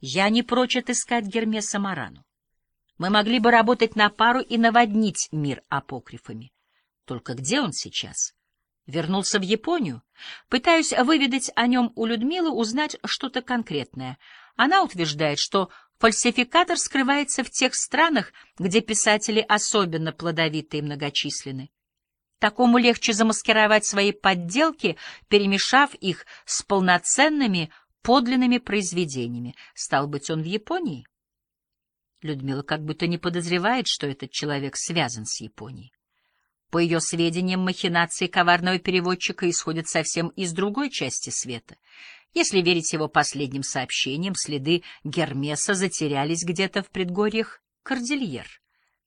Я не прочь отыскать Гермеса Марану. Мы могли бы работать на пару и наводнить мир апокрифами. Только где он сейчас? Вернулся в Японию? Пытаюсь выведать о нем у Людмилы, узнать что-то конкретное. Она утверждает, что фальсификатор скрывается в тех странах, где писатели особенно плодовиты и многочисленны. Такому легче замаскировать свои подделки, перемешав их с полноценными подлинными произведениями. Стал быть, он в Японии? Людмила как будто не подозревает, что этот человек связан с Японией. По ее сведениям, махинации коварного переводчика исходят совсем из другой части света. Если верить его последним сообщениям, следы Гермеса затерялись где-то в предгорьях Кордильер.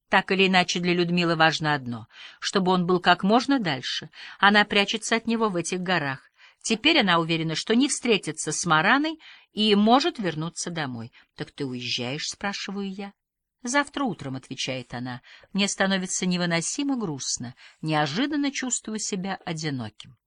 Так или иначе, для Людмилы важно одно — чтобы он был как можно дальше. Она прячется от него в этих горах. Теперь она уверена, что не встретится с Мараной и может вернуться домой. — Так ты уезжаешь? — спрашиваю я. — Завтра утром, — отвечает она. Мне становится невыносимо грустно. Неожиданно чувствую себя одиноким.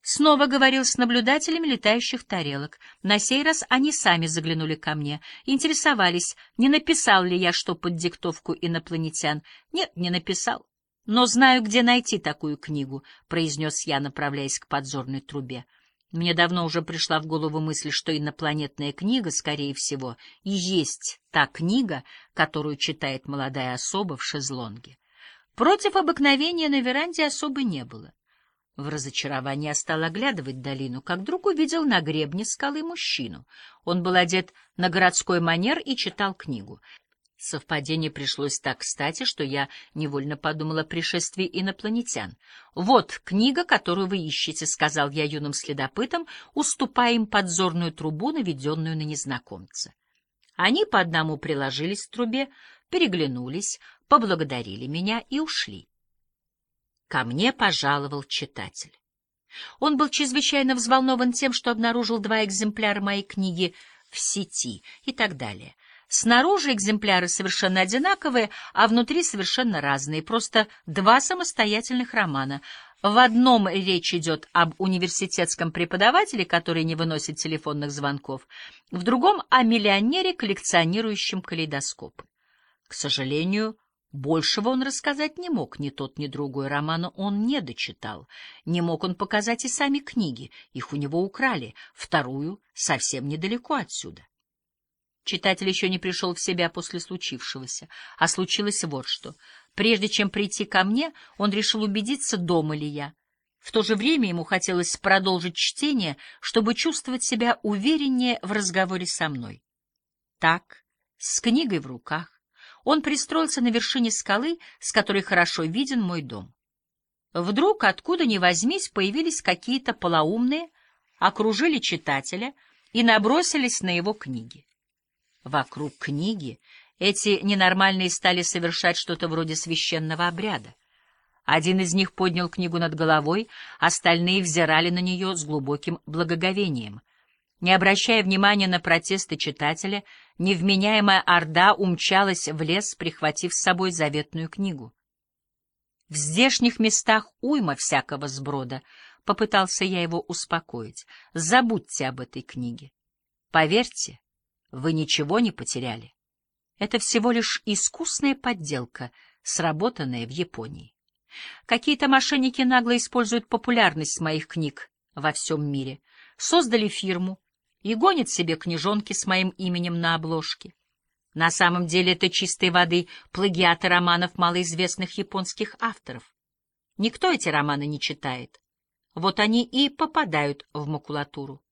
Снова говорил с наблюдателями летающих тарелок. На сей раз они сами заглянули ко мне, интересовались, не написал ли я что под диктовку инопланетян. Нет, не написал. Но знаю, где найти такую книгу, — произнес я, направляясь к подзорной трубе. Мне давно уже пришла в голову мысль, что инопланетная книга, скорее всего, и есть та книга, которую читает молодая особа в шезлонге. Против обыкновения на веранде особы не было. В разочаровании я стал оглядывать долину, как вдруг увидел на гребне скалы мужчину. Он был одет на городской манер и читал книгу. Совпадение пришлось так кстати, что я невольно подумала о пришествии инопланетян. «Вот книга, которую вы ищете», — сказал я юным следопытам, уступая им подзорную трубу, наведенную на незнакомца. Они по одному приложились к трубе, переглянулись, поблагодарили меня и ушли. Ко мне пожаловал читатель. Он был чрезвычайно взволнован тем, что обнаружил два экземпляра моей книги в сети и так далее — Снаружи экземпляры совершенно одинаковые, а внутри совершенно разные, просто два самостоятельных романа. В одном речь идет об университетском преподавателе, который не выносит телефонных звонков, в другом — о миллионере, коллекционирующем калейдоскопы. К сожалению, большего он рассказать не мог, ни тот, ни другой романа он не дочитал. Не мог он показать и сами книги, их у него украли, вторую — совсем недалеко отсюда. Читатель еще не пришел в себя после случившегося, а случилось вот что. Прежде чем прийти ко мне, он решил убедиться, дома ли я. В то же время ему хотелось продолжить чтение, чтобы чувствовать себя увереннее в разговоре со мной. Так, с книгой в руках, он пристроился на вершине скалы, с которой хорошо виден мой дом. Вдруг, откуда ни возьмись, появились какие-то полоумные, окружили читателя и набросились на его книги. Вокруг книги эти ненормальные стали совершать что-то вроде священного обряда. Один из них поднял книгу над головой, остальные взирали на нее с глубоким благоговением. Не обращая внимания на протесты читателя, невменяемая орда умчалась в лес, прихватив с собой заветную книгу. В здешних местах уйма всякого сброда, попытался я его успокоить. Забудьте об этой книге. Поверьте, вы ничего не потеряли. Это всего лишь искусная подделка, сработанная в Японии. Какие-то мошенники нагло используют популярность моих книг во всем мире, создали фирму и гонят себе книжонки с моим именем на обложке. На самом деле это чистой воды плагиаты романов малоизвестных японских авторов. Никто эти романы не читает. Вот они и попадают в макулатуру.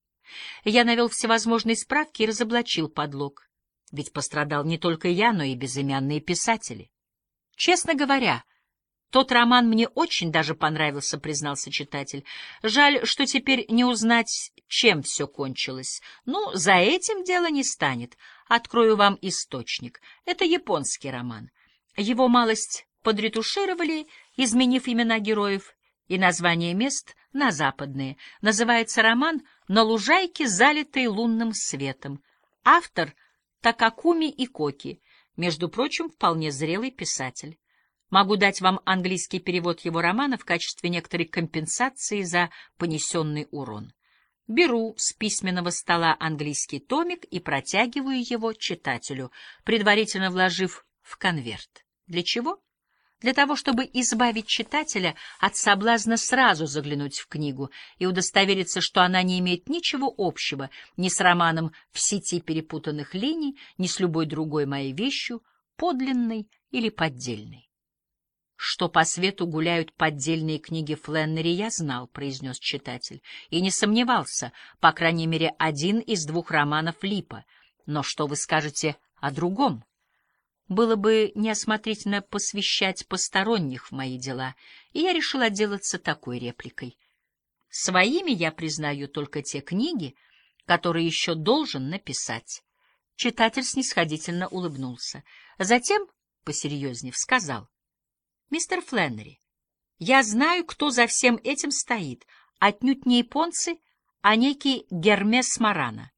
Я навел всевозможные справки и разоблачил подлог. Ведь пострадал не только я, но и безымянные писатели. Честно говоря, тот роман мне очень даже понравился, признался читатель. Жаль, что теперь не узнать, чем все кончилось. Ну, за этим дело не станет. Открою вам источник. Это японский роман. Его малость подретушировали, изменив имена героев и название мест на западные. Называется роман «На лужайке, залитой лунным светом». Автор Такакуми Икоки, между прочим, вполне зрелый писатель. Могу дать вам английский перевод его романа в качестве некоторой компенсации за понесенный урон. Беру с письменного стола английский томик и протягиваю его читателю, предварительно вложив в конверт. Для чего? Для того, чтобы избавить читателя от соблазна сразу заглянуть в книгу и удостовериться, что она не имеет ничего общего ни с романом в сети перепутанных линий, ни с любой другой моей вещью, подлинной или поддельной. Что по свету гуляют поддельные книги Фленнери, я знал, — произнес читатель, и не сомневался, по крайней мере, один из двух романов Липа. Но что вы скажете о другом? Было бы неосмотрительно посвящать посторонних в мои дела, и я решил отделаться такой репликой. Своими я признаю только те книги, которые еще должен написать. Читатель снисходительно улыбнулся. Затем, посерьезнев, сказал — Мистер Фленнери, я знаю, кто за всем этим стоит. Отнюдь не японцы, а некий Гермес Марана.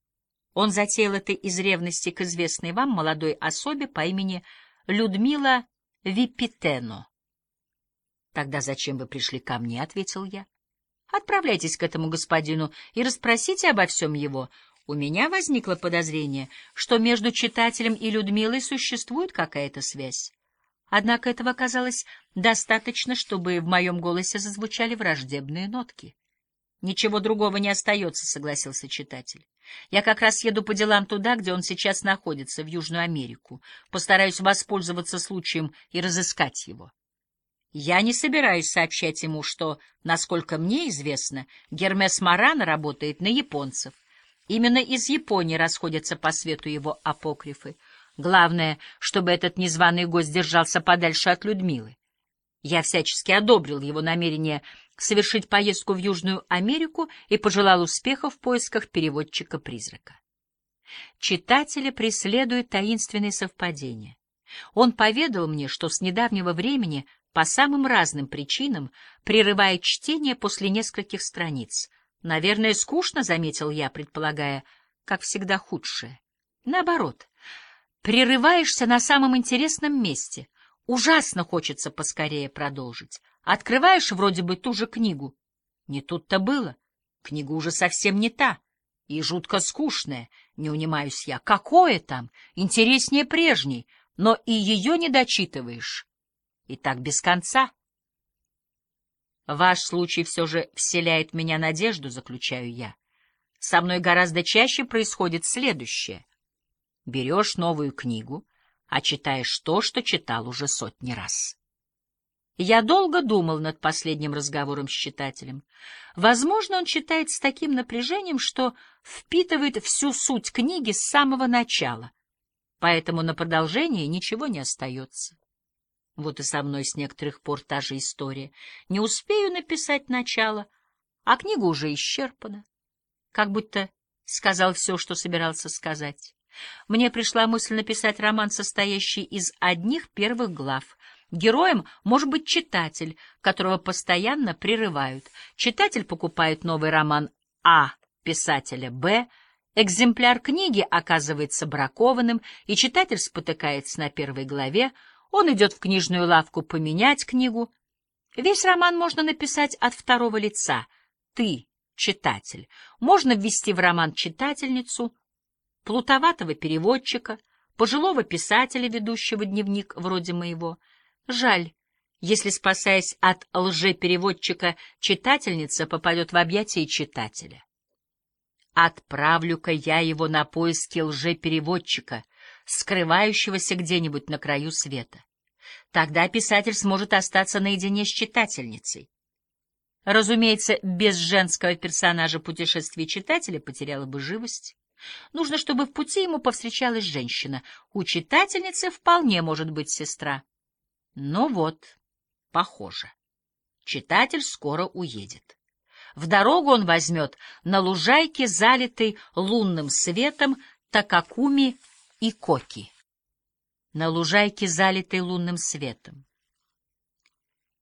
Он затеял это из ревности к известной вам молодой особе по имени Людмила Випитено. «Тогда зачем вы пришли ко мне?» — ответил я. «Отправляйтесь к этому господину и расспросите обо всем его. У меня возникло подозрение, что между читателем и Людмилой существует какая-то связь. Однако этого оказалось достаточно, чтобы в моем голосе зазвучали враждебные нотки. «Ничего другого не остается», — согласился читатель. «Я как раз еду по делам туда, где он сейчас находится, в Южную Америку. Постараюсь воспользоваться случаем и разыскать его. Я не собираюсь сообщать ему, что, насколько мне известно, Гермес Марана работает на японцев. Именно из Японии расходятся по свету его апокрифы. Главное, чтобы этот незваный гость держался подальше от Людмилы. Я всячески одобрил его намерение совершить поездку в Южную Америку и пожелал успеха в поисках переводчика-призрака. Читателя преследует таинственные совпадения. Он поведал мне, что с недавнего времени по самым разным причинам прерывает чтение после нескольких страниц. Наверное, скучно, — заметил я, предполагая, как всегда худшее. Наоборот, Прерываешься на самом интересном месте. Ужасно хочется поскорее продолжить. Открываешь вроде бы ту же книгу. Не тут-то было. Книга уже совсем не та. И жутко скучная, не унимаюсь я. Какое там? Интереснее прежней. Но и ее не дочитываешь. И так без конца. Ваш случай все же вселяет меня надежду, заключаю я. Со мной гораздо чаще происходит следующее берешь новую книгу, а читаешь то, что читал уже сотни раз. Я долго думал над последним разговором с читателем. Возможно, он читает с таким напряжением, что впитывает всю суть книги с самого начала, поэтому на продолжение ничего не остается. Вот и со мной с некоторых пор та же история. Не успею написать начало, а книга уже исчерпана. Как будто сказал все, что собирался сказать. Мне пришла мысль написать роман, состоящий из одних первых глав. Героем может быть читатель, которого постоянно прерывают. Читатель покупает новый роман А писателя Б, экземпляр книги оказывается бракованным, и читатель спотыкается на первой главе, он идет в книжную лавку поменять книгу. Весь роман можно написать от второго лица. Ты, читатель. Можно ввести в роман читательницу, плутоватого переводчика, пожилого писателя, ведущего дневник вроде моего. Жаль, если, спасаясь от лжепереводчика, читательница попадет в объятия читателя. Отправлю-ка я его на поиски лжепереводчика, скрывающегося где-нибудь на краю света. Тогда писатель сможет остаться наедине с читательницей. Разумеется, без женского персонажа путешествие читателя потеряло бы живость. Нужно, чтобы в пути ему повстречалась женщина. У читательницы вполне может быть сестра. Ну вот, похоже. Читатель скоро уедет. В дорогу он возьмет на лужайке, залитой лунным светом, Такакуми и Коки. На лужайке, залитой лунным светом.